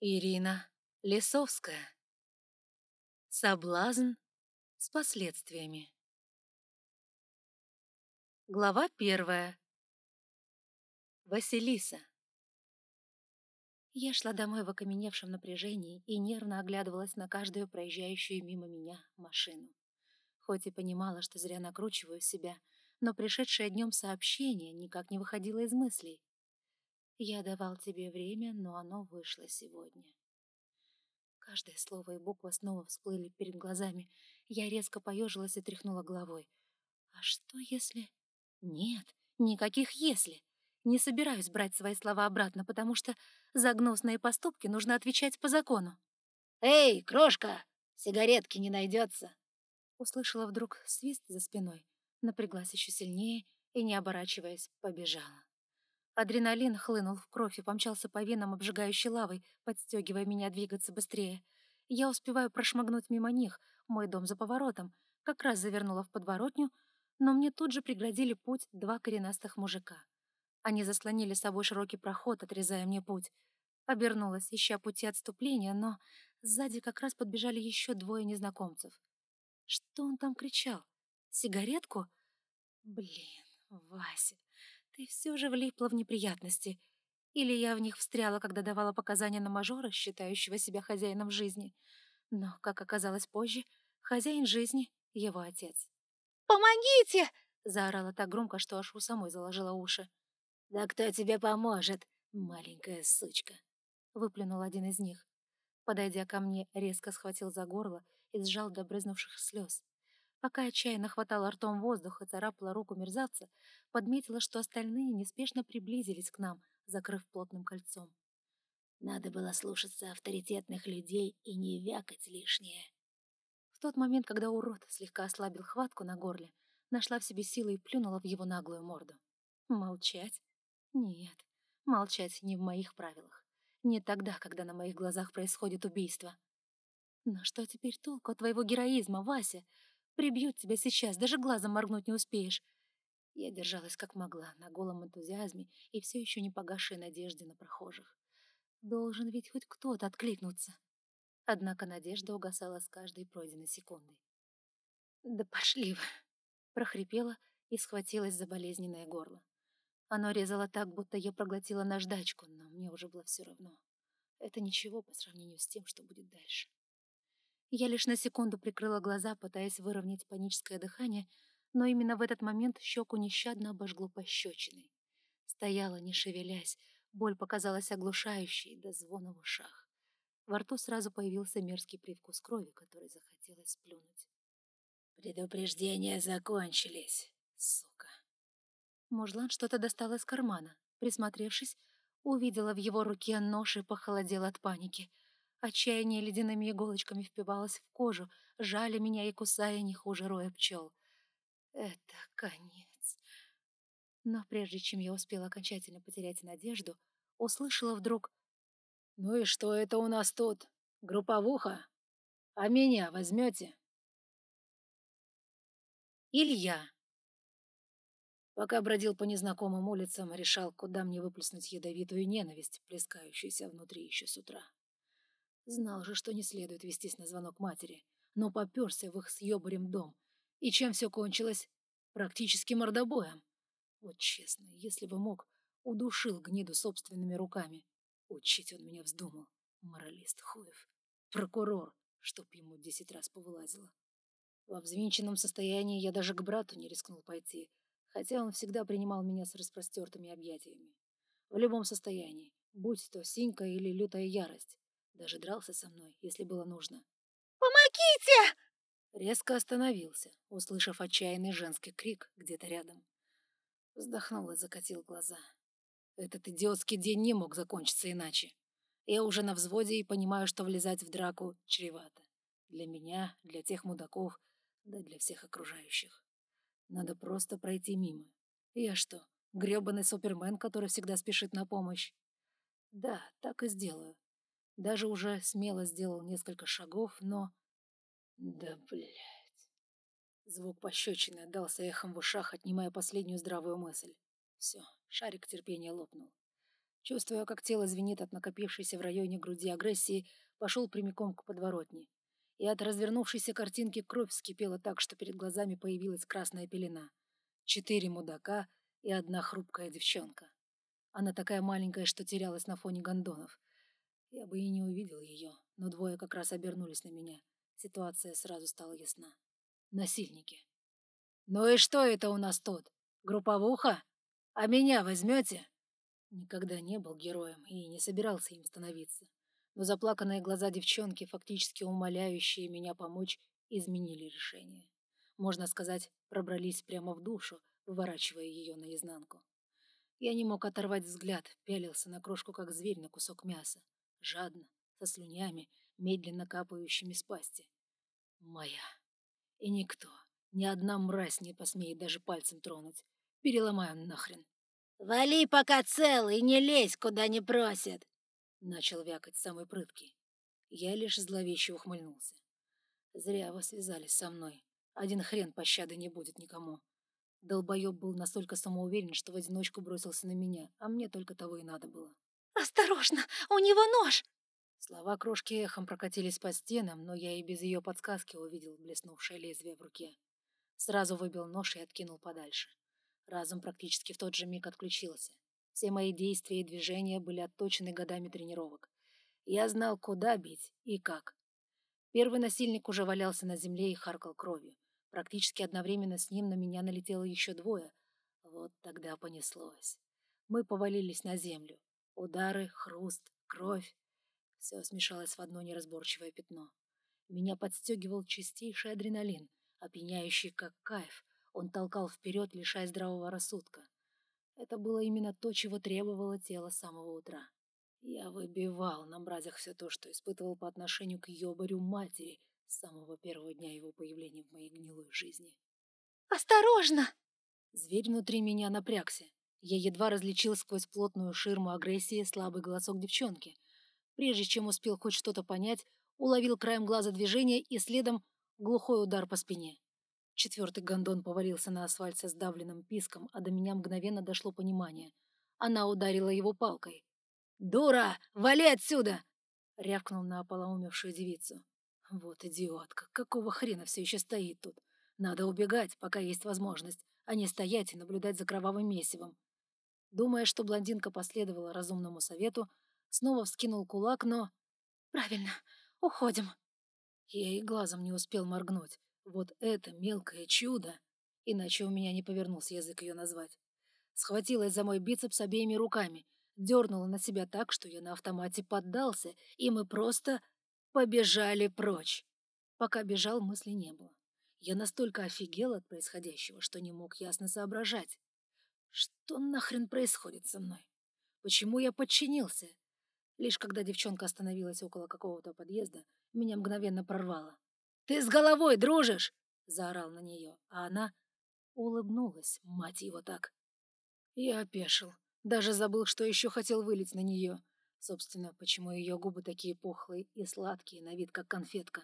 Ирина Лесовская. Соблазн с последствиями. Глава первая. Василиса. Я шла домой в окаменевшем напряжении и нервно оглядывалась на каждую проезжающую мимо меня машину. Хоть и понимала, что зря накручиваю себя, но пришедшее днем сообщение никак не выходило из мыслей. Я давал тебе время, но оно вышло сегодня. Каждое слово и буква снова всплыли перед глазами. Я резко поежилась и тряхнула головой. А что если... Нет, никаких «если». Не собираюсь брать свои слова обратно, потому что за гнусные поступки нужно отвечать по закону. «Эй, крошка, сигаретки не найдется!» Услышала вдруг свист за спиной, напряглась еще сильнее и, не оборачиваясь, побежала. Адреналин хлынул в кровь и помчался по венам обжигающей лавой, подстегивая меня двигаться быстрее. Я успеваю прошмыгнуть мимо них, мой дом за поворотом, как раз завернула в подворотню, но мне тут же преградили путь два коренастых мужика. Они заслонили собой широкий проход, отрезая мне путь. Обернулась, ища пути отступления, но сзади как раз подбежали еще двое незнакомцев. Что он там кричал? Сигаретку? Блин, Вася, ты все же влипла в неприятности. Или я в них встряла, когда давала показания на мажора, считающего себя хозяином жизни. Но, как оказалось позже, хозяин жизни — его отец. «Помогите!» — заорала так громко, что аж у самой заложила уши. «Да кто тебе поможет, маленькая сучка?» — выплюнул один из них. Подойдя ко мне, резко схватил за горло и сжал до брызнувших слез. Пока отчаянно хватала ртом воздух и царапала руку мерзавца, подметила, что остальные неспешно приблизились к нам, закрыв плотным кольцом. Надо было слушаться авторитетных людей и не вякать лишнее. В тот момент, когда урод слегка ослабил хватку на горле, нашла в себе силы и плюнула в его наглую морду. Молчать? Нет, молчать не в моих правилах. Не тогда, когда на моих глазах происходит убийство. Но что теперь толку от твоего героизма, Вася? Прибьют тебя сейчас, даже глазом моргнуть не успеешь. Я держалась как могла, на голом энтузиазме и все еще не погасшей надежде на прохожих. Должен ведь хоть кто-то откликнуться. Однако надежда угасала с каждой пройденной секундой. «Да пошли вы!» — прохрипела и схватилась за болезненное горло. Оно резало так, будто я проглотила наждачку, но мне уже было все равно. Это ничего по сравнению с тем, что будет дальше. Я лишь на секунду прикрыла глаза, пытаясь выровнять паническое дыхание, но именно в этот момент щеку нещадно обожгло пощечиной. Стояла, не шевелясь, боль показалась оглушающей до звона в ушах. Во рту сразу появился мерзкий привкус крови, который захотелось сплюнуть. «Предупреждения закончились, сука!» Мужлан что-то достал из кармана. Присмотревшись, увидела в его руке нож и похолодела от паники — Отчаяние ледяными иголочками впивалось в кожу, жали меня и кусая не хуже роя пчел. Это конец. Но прежде чем я успела окончательно потерять надежду, услышала вдруг «Ну и что это у нас тут? Групповуха? А меня возьмете?» Илья. Пока бродил по незнакомым улицам, решал, куда мне выплеснуть ядовитую ненависть, плескающуюся внутри еще с утра. Знал же, что не следует вестись на звонок матери, но попёрся в их с ёбарем дом. И чем все кончилось? Практически мордобоем. Вот честно, если бы мог, удушил гниду собственными руками. Учить он меня вздумал. Моралист хуев. Прокурор, чтоб ему десять раз повылазило. Во взвинченном состоянии я даже к брату не рискнул пойти, хотя он всегда принимал меня с распростертыми объятиями. В любом состоянии, будь то синька или лютая ярость. Даже дрался со мной, если было нужно. «Помогите!» Резко остановился, услышав отчаянный женский крик где-то рядом. Вздохнул и закатил глаза. Этот идиотский день не мог закончиться иначе. Я уже на взводе и понимаю, что влезать в драку чревато. Для меня, для тех мудаков, да для всех окружающих. Надо просто пройти мимо. Я что, грёбаный супермен, который всегда спешит на помощь? Да, так и сделаю. Даже уже смело сделал несколько шагов, но... Да, блядь. Звук пощечины отдался эхом в ушах, отнимая последнюю здравую мысль. Все, шарик терпения лопнул. Чувствуя, как тело звенит от накопившейся в районе груди агрессии, пошел прямиком к подворотне. И от развернувшейся картинки кровь вскипела так, что перед глазами появилась красная пелена. Четыре мудака и одна хрупкая девчонка. Она такая маленькая, что терялась на фоне гондонов. Я бы и не увидел ее, но двое как раз обернулись на меня. Ситуация сразу стала ясна. Насильники. «Ну и что это у нас тут? Групповуха? А меня возьмете?» Никогда не был героем и не собирался им становиться. Но заплаканные глаза девчонки, фактически умоляющие меня помочь, изменили решение. Можно сказать, пробрались прямо в душу, выворачивая ее наизнанку. Я не мог оторвать взгляд, пялился на крошку, как зверь на кусок мяса. Жадно, со слюнями, медленно капающими с пасти. Моя. И никто, ни одна мразь не посмеет даже пальцем тронуть. Переломаю нахрен. «Вали, пока цел, и не лезь, куда не просят!» Начал вякать самый прыткий. Я лишь зловеще ухмыльнулся. Зря вы связались со мной. Один хрен пощады не будет никому. Долбоеб был настолько самоуверен, что в одиночку бросился на меня, а мне только того и надо было. «Осторожно! У него нож!» Слова крошки эхом прокатились по стенам, но я и без ее подсказки увидел блеснувшее лезвие в руке. Сразу выбил нож и откинул подальше. Разум практически в тот же миг отключился. Все мои действия и движения были отточены годами тренировок. Я знал, куда бить и как. Первый насильник уже валялся на земле и харкал кровью. Практически одновременно с ним на меня налетело еще двое. Вот тогда понеслось. Мы повалились на землю. Удары, хруст, кровь. Все смешалось в одно неразборчивое пятно. Меня подстегивал чистейший адреналин, опьяняющий как кайф, он толкал вперед, лишая здравого рассудка. Это было именно то, чего требовало тело с самого утра. Я выбивал на мразях все то, что испытывал по отношению к ёбарю матери с самого первого дня его появления в моей гнилой жизни. «Осторожно!» Зверь внутри меня напрягся. Я едва различил сквозь плотную ширму агрессии слабый голосок девчонки. Прежде чем успел хоть что-то понять, уловил краем глаза движение и следом глухой удар по спине. Четвертый гондон повалился на асфальт со сдавленным писком, а до меня мгновенно дошло понимание. Она ударила его палкой. «Дура! Вали отсюда!» — рявкнул на ополоумевшую девицу. «Вот идиотка! Какого хрена все еще стоит тут? Надо убегать, пока есть возможность, а не стоять и наблюдать за кровавым месивом». Думая, что блондинка последовала разумному совету, снова вскинул кулак, но... «Правильно, уходим!» Я и глазом не успел моргнуть. Вот это мелкое чудо! Иначе у меня не повернулся язык ее назвать. Схватилась за мой бицепс обеими руками, дернула на себя так, что я на автомате поддался, и мы просто побежали прочь. Пока бежал, мысли не было. Я настолько офигел от происходящего, что не мог ясно соображать. Что нахрен происходит со мной? Почему я подчинился? Лишь когда девчонка остановилась около какого-то подъезда, меня мгновенно прорвало. «Ты с головой дружишь!» — заорал на нее, а она улыбнулась, мать его так. Я опешил, даже забыл, что еще хотел вылить на нее. Собственно, почему ее губы такие пухлые и сладкие, на вид как конфетка.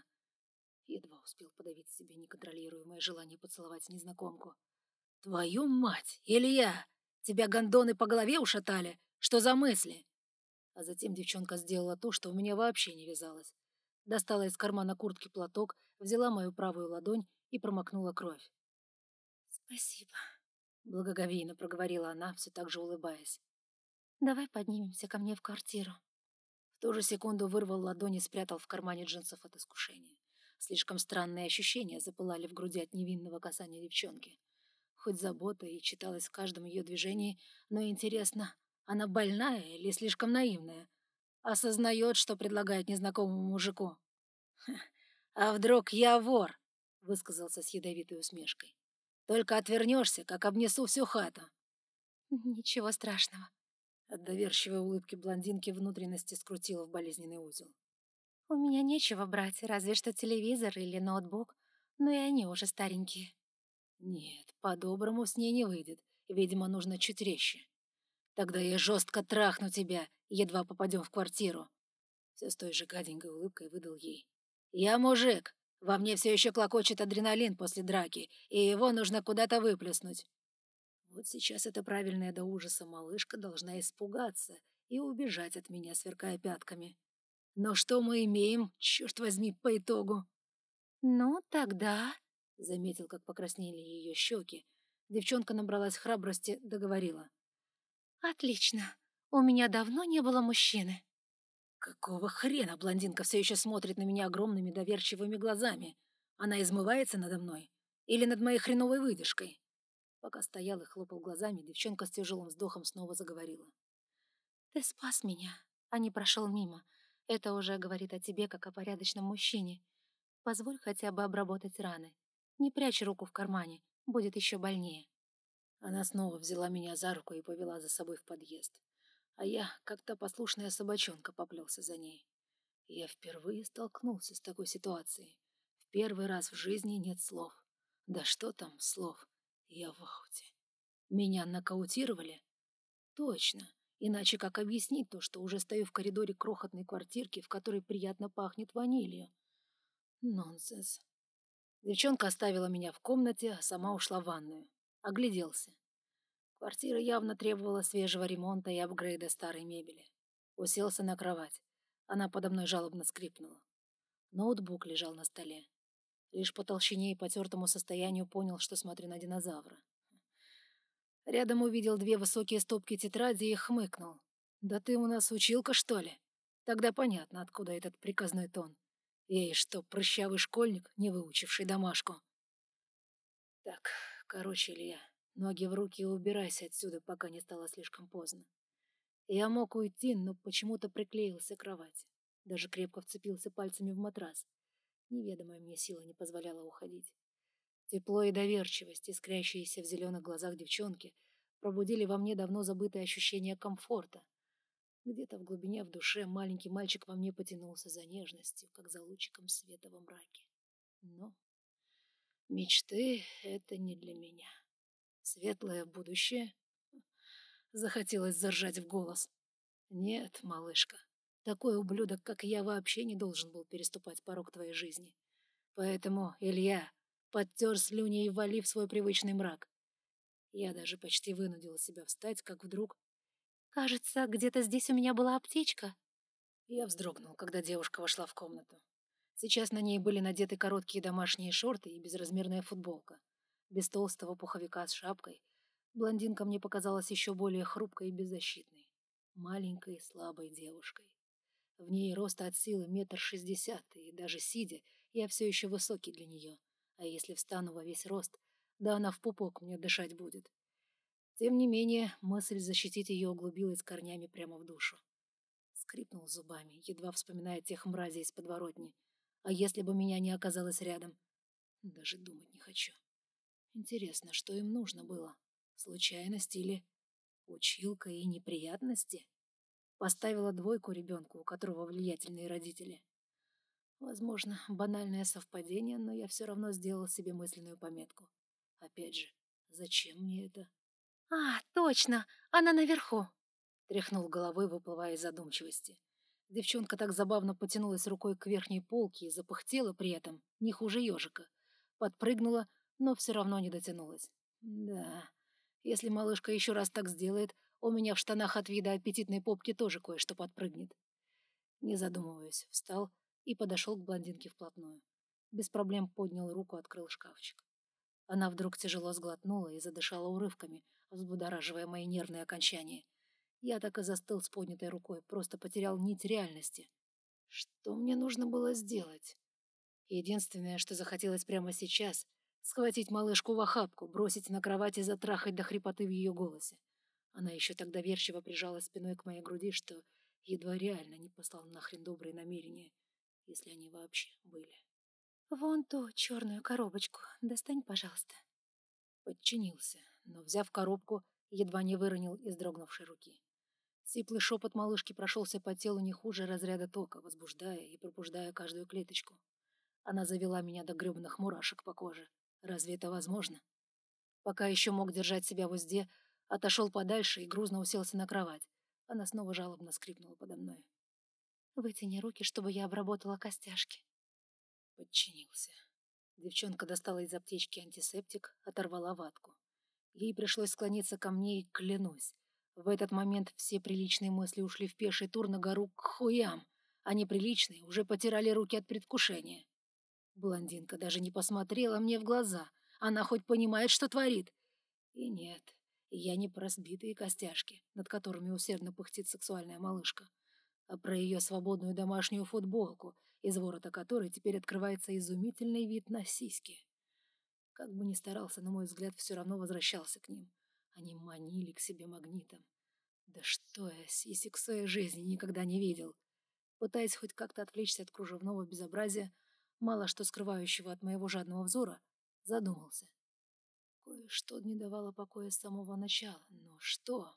Едва успел подавить себе неконтролируемое желание поцеловать незнакомку. «Твою мать, Илья! Тебя гондоны по голове ушатали? Что за мысли?» А затем девчонка сделала то, что у меня вообще не вязалось. Достала из кармана куртки платок, взяла мою правую ладонь и промокнула кровь. «Спасибо», — благоговейно проговорила она, все так же улыбаясь. «Давай поднимемся ко мне в квартиру». В ту же секунду вырвал ладонь и спрятал в кармане джинсов от искушения. Слишком странные ощущения запылали в груди от невинного касания девчонки. Хоть забота и читалась в каждом ее движении, но интересно, она больная или слишком наивная? Осознает, что предлагает незнакомому мужику. «А вдруг я вор?» — высказался с ядовитой усмешкой. «Только отвернешься, как обнесу всю хату». «Ничего страшного». От доверчивой улыбки блондинки внутренности скрутила в болезненный узел. «У меня нечего брать, разве что телевизор или ноутбук, но и они уже старенькие». «Нет, по-доброму с ней не выйдет. Видимо, нужно чуть резче. Тогда я жестко трахну тебя, едва попадем в квартиру». Все с той же гаденькой улыбкой выдал ей. «Я мужик. Во мне все еще клокочет адреналин после драки, и его нужно куда-то выплеснуть». Вот сейчас эта правильная до ужаса малышка должна испугаться и убежать от меня, сверкая пятками. Но что мы имеем, черт возьми, по итогу? «Ну, тогда...» — заметил, как покраснели ее щеки. Девчонка набралась храбрости, договорила. «Отлично. У меня давно не было мужчины». Какого хрена блондинка все еще смотрит на меня огромными доверчивыми глазами? Она измывается надо мной? Или над моей хреновой выдержкой? Пока стоял и хлопал глазами, девчонка с тяжелым вздохом снова заговорила. «Ты спас меня, а не прошел мимо. Это уже говорит о тебе, как о порядочном мужчине. Позволь хотя бы обработать раны. Не прячь руку в кармане, будет еще больнее». Она снова взяла меня за руку и повела за собой в подъезд а я, как то послушная собачонка, поплелся за ней. я впервые столкнулся с такой ситуацией. В первый раз в жизни нет слов. Да что там слов? Я в ауте. Меня нокаутировали? Точно. Иначе как объяснить то, что уже стою в коридоре крохотной квартирки, в которой приятно пахнет ванилью? Нонсенс. Девчонка оставила меня в комнате, а сама ушла в ванную. Огляделся. Квартира явно требовала свежего ремонта и апгрейда старой мебели. Уселся на кровать. Она подо мной жалобно скрипнула. Ноутбук лежал на столе. Лишь по толщине и потертому состоянию понял, что смотрю на динозавра. Рядом увидел две высокие стопки тетради и хмыкнул. «Да ты у нас училка, что ли?» Тогда понятно, откуда этот приказной тон. И что, прыщавый школьник, не выучивший домашку? Так, короче, Илья, Ноги в руки и убирайся отсюда, пока не стало слишком поздно. Я мог уйти, но почему-то приклеился к кровати. Даже крепко вцепился пальцами в матрас. Неведомая мне сила не позволяла уходить. Тепло и доверчивость, искрящиеся в зеленых глазах девчонки, пробудили во мне давно забытое ощущение комфорта. Где-то в глубине в душе маленький мальчик во мне потянулся за нежностью, как за лучиком света во мраке. Но мечты — это не для меня. Светлое будущее? Захотелось заржать в голос. Нет, малышка, такой ублюдок, как я, вообще не должен был переступать порог твоей жизни. Поэтому, Илья, подтер слюни и вали в свой привычный мрак. Я даже почти вынудила себя встать, как вдруг... «Кажется, где-то здесь у меня была аптечка». Я вздрогнул, когда девушка вошла в комнату. Сейчас на ней были надеты короткие домашние шорты и безразмерная футболка без толстого пуховика с шапкой, блондинка мне показалась еще более хрупкой и беззащитной, маленькой слабой девушкой. В ней роста от силы метр шестьдесят, и даже сидя, я все еще высокий для нее, а если встану во весь рост, да она в пупок мне дышать будет. Тем не менее, мысль защитить ее углубилась корнями прямо в душу. Скрипнул зубами, едва вспоминая тех мразей из подворотни. А если бы меня не оказалось рядом? Даже думать не хочу. Интересно, что им нужно было? Случайность или училка и неприятности? Поставила двойку ребенку, у которого влиятельные родители. Возможно, банальное совпадение, но я все равно сделал себе мысленную пометку. Опять же, зачем мне это? «А, точно! Она наверху!» Тряхнул головой, выплывая из задумчивости. Девчонка так забавно потянулась рукой к верхней полке и запыхтела при этом, не хуже ежика. Подпрыгнула, но все равно не дотянулась. Да, если малышка еще раз так сделает, у меня в штанах от вида аппетитной попки тоже кое-что подпрыгнет. Не задумываясь, встал и подошел к блондинке вплотную. Без проблем поднял руку, открыл шкафчик. Она вдруг тяжело сглотнула и задышала урывками, взбудораживая мои нервные окончания. Я так и застыл с поднятой рукой, просто потерял нить реальности. Что мне нужно было сделать? Единственное, что захотелось прямо сейчас, Схватить малышку в охапку, бросить на кровать и затрахать до хрипоты в ее голосе. Она еще так доверчиво прижала спиной к моей груди, что едва реально не послал нахрен добрые намерения, если они вообще были. «Вон ту черную коробочку достань, пожалуйста». Подчинился, но, взяв коробку, едва не выронил из дрогнувшей руки. Сиплый шепот малышки прошелся по телу не хуже разряда тока, возбуждая и пробуждая каждую клеточку. Она завела меня до гребных мурашек по коже, Разве это возможно? Пока еще мог держать себя в узде, отошел подальше и грузно уселся на кровать. Она снова жалобно скрипнула подо мной. «Вытяни руки, чтобы я обработала костяшки». Подчинился. Девчонка достала из аптечки антисептик, оторвала ватку. Ей пришлось склониться ко мне и, клянусь, В этот момент все приличные мысли ушли в пеший тур на гору к хуям, а неприличные уже потирали руки от предвкушения. Блондинка даже не посмотрела мне в глаза. Она хоть понимает, что творит. И нет, я не про сбитые костяшки, над которыми усердно пыхтит сексуальная малышка, а про ее свободную домашнюю футболку, из ворота которой теперь открывается изумительный вид на сиськи. Как бы ни старался, на мой взгляд, все равно возвращался к ним. Они манили к себе магнитом. Да что я сисек в своей жизни никогда не видел. Пытаясь хоть как-то отвлечься от кружевного безобразия, мало что скрывающего от моего жадного взора, задумался. Кое-что не давало покоя с самого начала. Но что?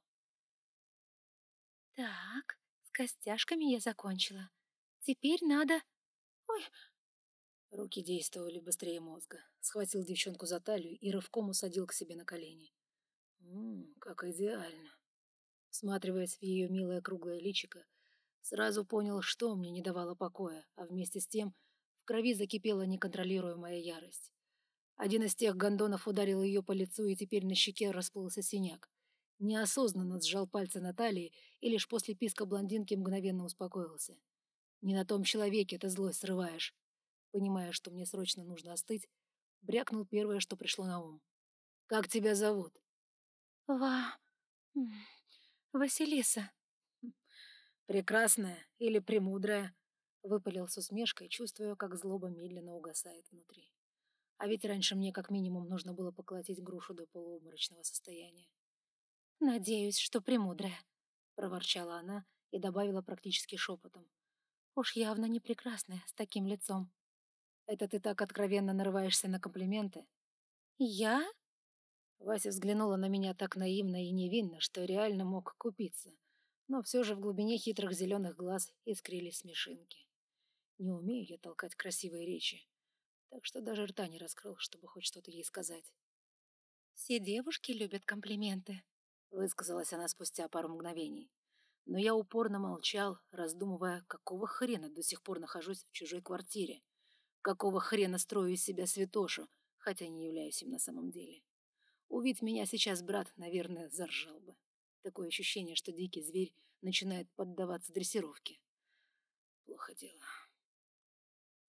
Так, с костяшками я закончила. Теперь надо... Ой, Руки действовали быстрее мозга. Схватил девчонку за талию и рывком усадил к себе на колени. Ммм, как идеально. Всматриваясь в ее милое круглое личико, сразу понял, что мне не давало покоя, а вместе с тем в крови закипела неконтролируемая ярость. Один из тех гондонов ударил ее по лицу, и теперь на щеке расплылся синяк. Неосознанно сжал пальцы на талии, и лишь после писка блондинки мгновенно успокоился. Не на том человеке это злость срываешь. Понимая, что мне срочно нужно остыть, брякнул первое, что пришло на ум. «Как тебя зовут?» Ва... Василиса. «Прекрасная или премудрая?» Выпалил с усмешкой, чувствуя, как злоба медленно угасает внутри. А ведь раньше мне как минимум нужно было поколотить грушу до полуобморочного состояния. «Надеюсь, что премудрая», — проворчала она и добавила практически шепотом. «Уж явно не прекрасная, с таким лицом». Это ты так откровенно нарываешься на комплименты? Я? Вася взглянула на меня так наивно и невинно, что реально мог купиться. Но все же в глубине хитрых зеленых глаз искрились смешинки. Не умею я толкать красивые речи, так что даже рта не раскрыл, чтобы хоть что-то ей сказать. «Все девушки любят комплименты», — высказалась она спустя пару мгновений. Но я упорно молчал, раздумывая, какого хрена до сих пор нахожусь в чужой квартире. Какого хрена строю из себя святошу, хотя не являюсь им на самом деле. Увидь меня сейчас, брат, наверное, заржал бы. Такое ощущение, что дикий зверь начинает поддаваться дрессировке. Плохо дело.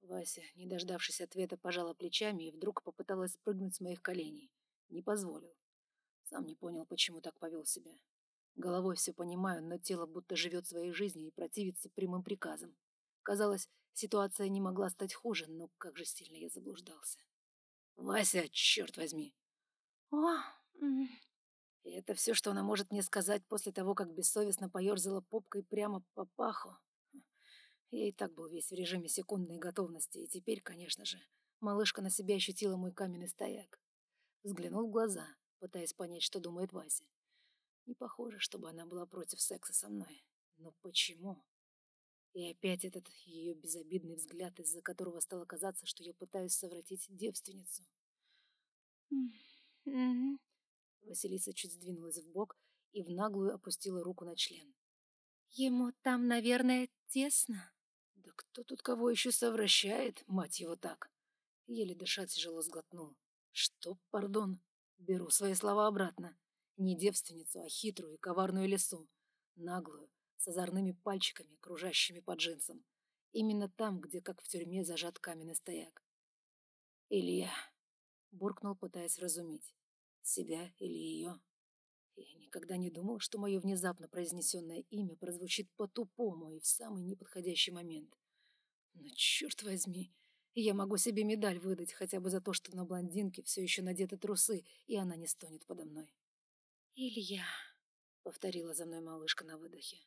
Вася, не дождавшись ответа, пожала плечами и вдруг попыталась спрыгнуть с моих коленей. Не позволил. Сам не понял, почему так повел себя. Головой все понимаю, но тело будто живет своей жизнью и противится прямым приказам. Казалось, ситуация не могла стать хуже, но как же сильно я заблуждался. «Вася, черт возьми!» «О, и это все, что она может мне сказать после того, как бессовестно поерзала попкой прямо по паху. Я и так был весь в режиме секундной готовности, и теперь, конечно же, малышка на себя ощутила мой каменный стояк. Взглянул в глаза, пытаясь понять, что думает Вася. Не похоже, чтобы она была против секса со мной. Но почему? И опять этот ее безобидный взгляд, из-за которого стало казаться, что я пытаюсь совратить девственницу. Василиса чуть сдвинулась в бок и в наглую опустила руку на член. Ему там, наверное, тесно. Да кто тут кого еще совращает, мать его так? Еле дышать тяжело сглотнул. Что, пардон? Беру свои слова обратно. Не девственницу, а хитрую и коварную лесу. Наглую, с озорными пальчиками, кружащими по джинсам. Именно там, где, как в тюрьме, зажат каменный стояк. Илья буркнул, пытаясь вразумить. Себя или ее. Я никогда не думал, что мое внезапно произнесенное имя прозвучит по-тупому и в самый неподходящий момент. Но черт возьми, я могу себе медаль выдать хотя бы за то, что на блондинке все еще надеты трусы, и она не стонет подо мной. «Илья», — повторила за мной малышка на выдохе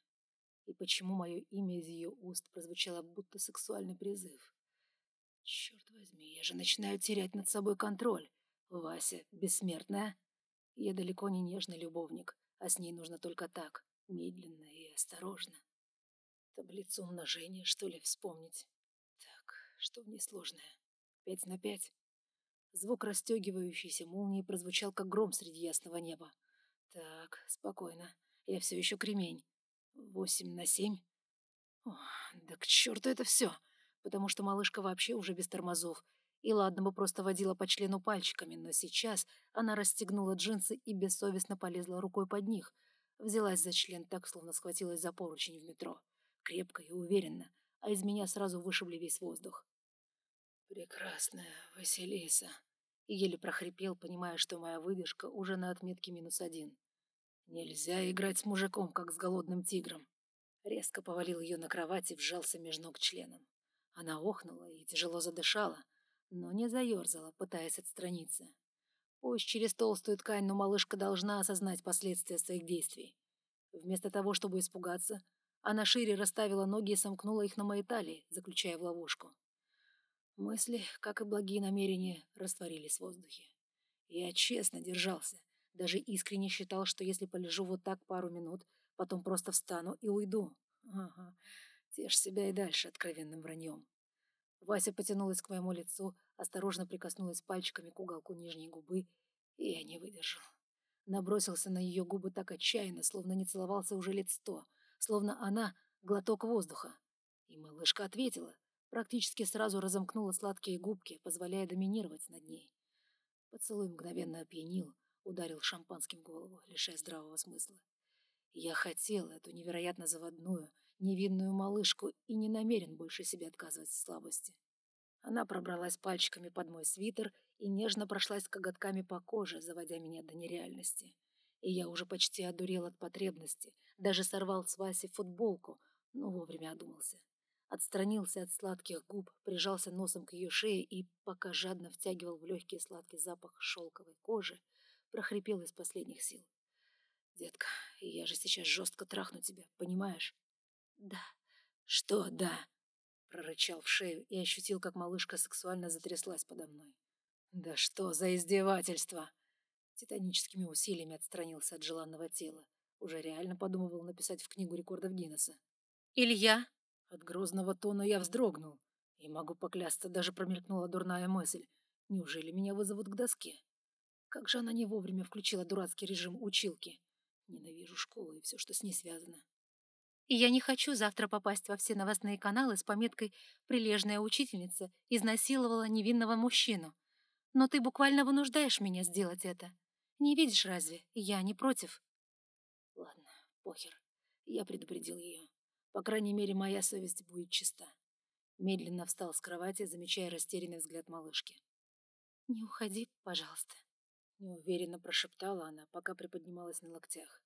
и почему мое имя из ее уст прозвучало будто сексуальный призыв. Черт возьми, я же начинаю терять над собой контроль. Вася бессмертная. Я далеко не нежный любовник, а с ней нужно только так, медленно и осторожно. Таблицу умножения, что ли, вспомнить? Так, что в ней сложное? Пять на пять? Звук расстегивающейся молнии прозвучал, как гром среди ясного неба. Так, спокойно. Я все еще кремень. Восемь на семь? О, да к черту это все, потому что малышка вообще уже без тормозов. И ладно бы просто водила по члену пальчиками, но сейчас она расстегнула джинсы и бессовестно полезла рукой под них. Взялась за член так, словно схватилась за поручень в метро. Крепко и уверенно, а из меня сразу вышибли весь воздух. «Прекрасная Василиса!» Еле прохрипел, понимая, что моя выдержка уже на отметке минус один. «Нельзя играть с мужиком, как с голодным тигром!» Резко повалил ее на кровать и вжался между ног членом. Она охнула и тяжело задышала, но не заерзала, пытаясь отстраниться. Пусть через толстую ткань, но малышка должна осознать последствия своих действий. Вместо того, чтобы испугаться, она шире расставила ноги и сомкнула их на моей талии, заключая в ловушку. Мысли, как и благие намерения, растворились в воздухе. Я честно держался, даже искренне считал, что если полежу вот так пару минут, потом просто встану и уйду. Ага, тешь себя и дальше откровенным враньем. Вася потянулась к моему лицу, осторожно прикоснулась пальчиками к уголку нижней губы, и я не выдержал. Набросился на ее губы так отчаянно, словно не целовался уже лет сто, словно она — глоток воздуха. И малышка ответила, практически сразу разомкнула сладкие губки, позволяя доминировать над ней. Поцелуй мгновенно опьянил, ударил шампанским голову, лишая здравого смысла. Я хотел эту невероятно заводную, невинную малышку и не намерен больше себе отказывать в слабости. Она пробралась пальчиками под мой свитер и нежно прошлась коготками по коже, заводя меня до нереальности. И я уже почти одурел от потребности, даже сорвал с Васи футболку, но вовремя одумался. Отстранился от сладких губ, прижался носом к ее шее и, пока жадно втягивал в легкий сладкий запах шелковой кожи, прохрипел из последних сил. «Детка, я же сейчас жестко трахну тебя, понимаешь?» «Да». «Что «да»?» Прорычал в шею и ощутил, как малышка сексуально затряслась подо мной. «Да что за издевательство!» Титаническими усилиями отстранился от желанного тела. Уже реально подумывал написать в книгу рекордов Гиннесса. «Илья?» От грозного тона я вздрогнул. И могу поклясться, даже промелькнула дурная мысль. Неужели меня вызовут к доске? Как же она не вовремя включила дурацкий режим училки. Ненавижу школу и все, что с ней связано. И я не хочу завтра попасть во все новостные каналы с пометкой «Прилежная учительница изнасиловала невинного мужчину». Но ты буквально вынуждаешь меня сделать это. Не видишь разве? Я не против. Ладно, похер. Я предупредил ее. По крайней мере, моя совесть будет чиста. Медленно встал с кровати, замечая растерянный взгляд малышки. «Не уходи, пожалуйста», — неуверенно прошептала она, пока приподнималась на локтях.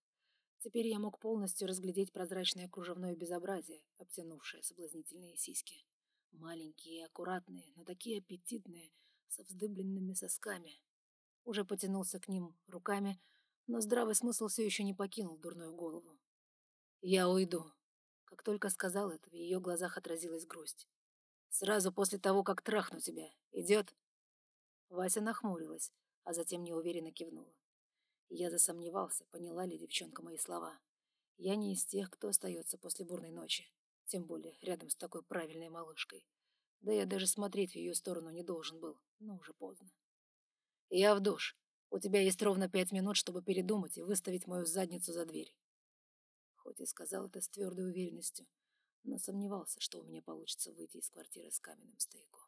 Теперь я мог полностью разглядеть прозрачное кружевное безобразие, обтянувшее соблазнительные сиськи. Маленькие и аккуратные, но такие аппетитные, со вздыбленными сосками. Уже потянулся к ним руками, но здравый смысл все еще не покинул дурную голову. «Я уйду», как только сказал это, в ее глазах отразилась грусть. «Сразу после того, как трахну тебя. Идет?» Вася нахмурилась, а затем неуверенно кивнула. Я засомневался, поняла ли девчонка мои слова. Я не из тех, кто остается после бурной ночи, тем более рядом с такой правильной малышкой. Да я даже смотреть в ее сторону не должен был, но уже поздно. «Я в душ. У тебя есть ровно пять минут, чтобы передумать и выставить мою задницу за дверь» хоть и сказал это с твердой уверенностью, но сомневался, что у меня получится выйти из квартиры с каменным стояком.